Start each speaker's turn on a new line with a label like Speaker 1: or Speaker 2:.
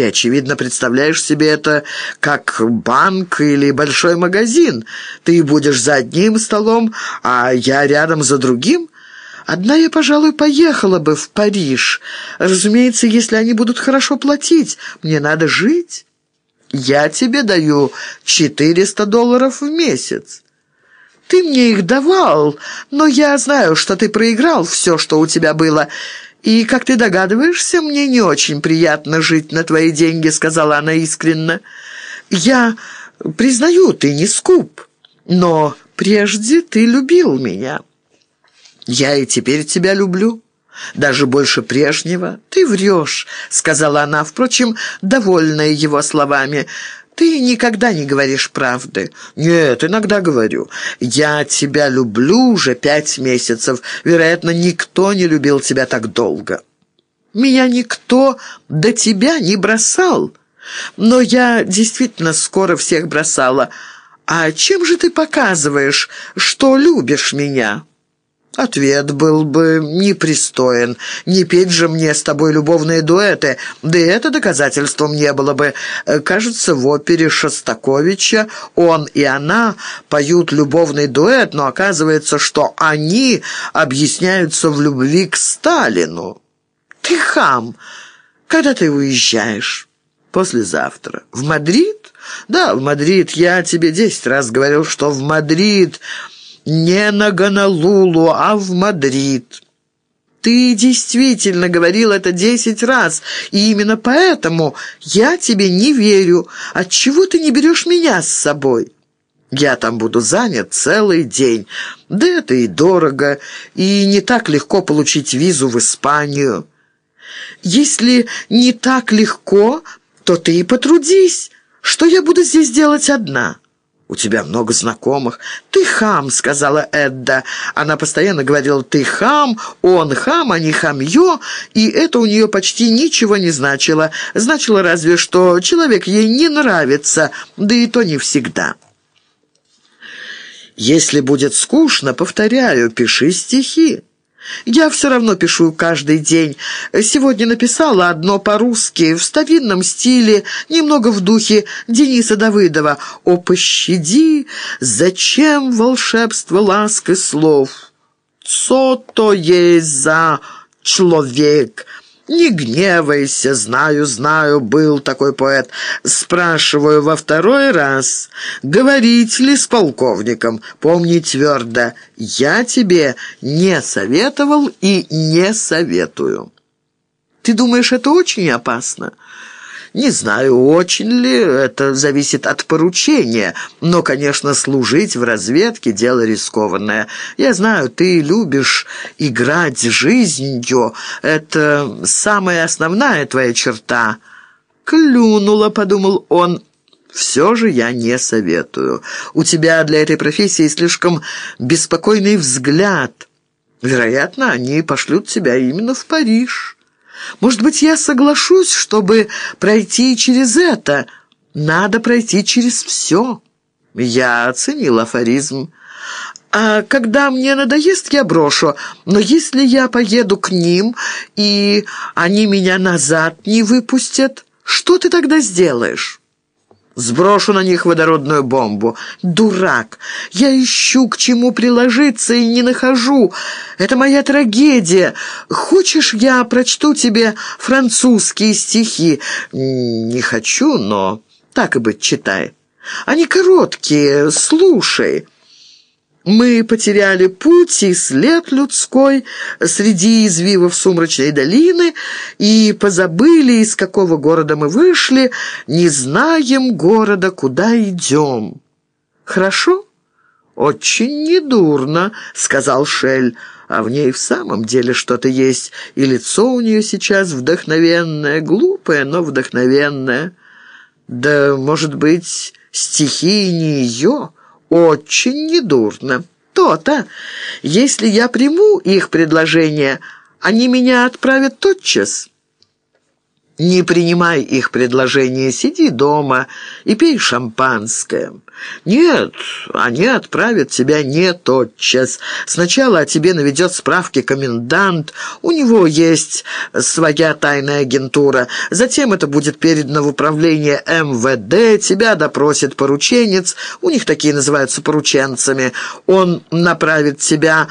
Speaker 1: Ты, очевидно, представляешь себе это как банк или большой магазин. Ты будешь за одним столом, а я рядом за другим. Одна я, пожалуй, поехала бы в Париж. Разумеется, если они будут хорошо платить. Мне надо жить. Я тебе даю 400 долларов в месяц. Ты мне их давал, но я знаю, что ты проиграл все, что у тебя было. И, как ты догадываешься, мне не очень приятно жить на твои деньги», — сказала она искренне. «Я признаю, ты не скуп, но прежде ты любил меня». «Я и теперь тебя люблю». «Даже больше прежнего. Ты врешь», — сказала она, впрочем, довольная его словами. «Ты никогда не говоришь правды». «Нет, иногда говорю. Я тебя люблю уже пять месяцев. Вероятно, никто не любил тебя так долго». «Меня никто до тебя не бросал. Но я действительно скоро всех бросала. А чем же ты показываешь, что любишь меня?» Ответ был бы непристоен. Не петь же мне с тобой любовные дуэты, да и это доказательством не было бы. Кажется, в опере Шостаковича он и она поют любовный дуэт, но оказывается, что они объясняются в любви к Сталину. Ты хам! Когда ты уезжаешь? Послезавтра. В Мадрид? Да, в Мадрид. Я тебе десять раз говорил, что в Мадрид не на Гонолулу, а в Мадрид. Ты действительно говорил это десять раз, и именно поэтому я тебе не верю. Отчего ты не берешь меня с собой?» Я там буду занят целый день. Да это и дорого, и не так легко получить визу в Испанию. Если не так легко, то ты и потрудись. Что я буду здесь делать одна?» «У тебя много знакомых». «Ты хам», — сказала Эдда. Она постоянно говорила «ты хам», «он хам», не хамье, и это у нее почти ничего не значило. Значило разве что человек ей не нравится, да и то не всегда. «Если будет скучно, повторяю, пиши стихи». Я все равно пишу каждый день. Сегодня написала одно по-русски, в старинном стиле, немного в духе Дениса Давыдова. «О, пощади, зачем волшебство ласк и слов? Цо то есть за человек?» «Не гневайся, знаю, знаю, был такой поэт. Спрашиваю во второй раз, говорить ли с полковником? Помни твердо, я тебе не советовал и не советую». «Ты думаешь, это очень опасно?» Не знаю, очень ли, это зависит от поручения, но, конечно, служить в разведке – дело рискованное. Я знаю, ты любишь играть жизнью, это самая основная твоя черта. «Клюнула», – подумал он, – «все же я не советую. У тебя для этой профессии слишком беспокойный взгляд. Вероятно, они пошлют тебя именно в Париж». Может быть, я соглашусь, чтобы пройти через это. Надо пройти через все. Я оценил афоризм. А когда мне надоест, я брошу. Но если я поеду к ним, и они меня назад не выпустят, что ты тогда сделаешь?» Сброшу на них водородную бомбу. Дурак! Я ищу, к чему приложиться, и не нахожу. Это моя трагедия. Хочешь, я прочту тебе французские стихи? Не хочу, но так и быть, читай. Они короткие, слушай». Мы потеряли путь и след людской среди извивов сумрачной долины и позабыли, из какого города мы вышли, не знаем города, куда идем. Хорошо? Очень недурно, сказал Шель, а в ней в самом деле что-то есть, и лицо у нее сейчас вдохновенное, глупое, но вдохновенное. Да, может быть, стихи не ее, очень недурно. То-то. Если я приму их предложение, они меня отправят тотчас». Не принимай их предложение, сиди дома и пей шампанское. Нет, они отправят тебя не тотчас. Сначала о тебе наведет справки комендант, у него есть своя тайная агентура. Затем это будет передано в управление МВД, тебя допросит порученец, у них такие называются порученцами. Он направит тебя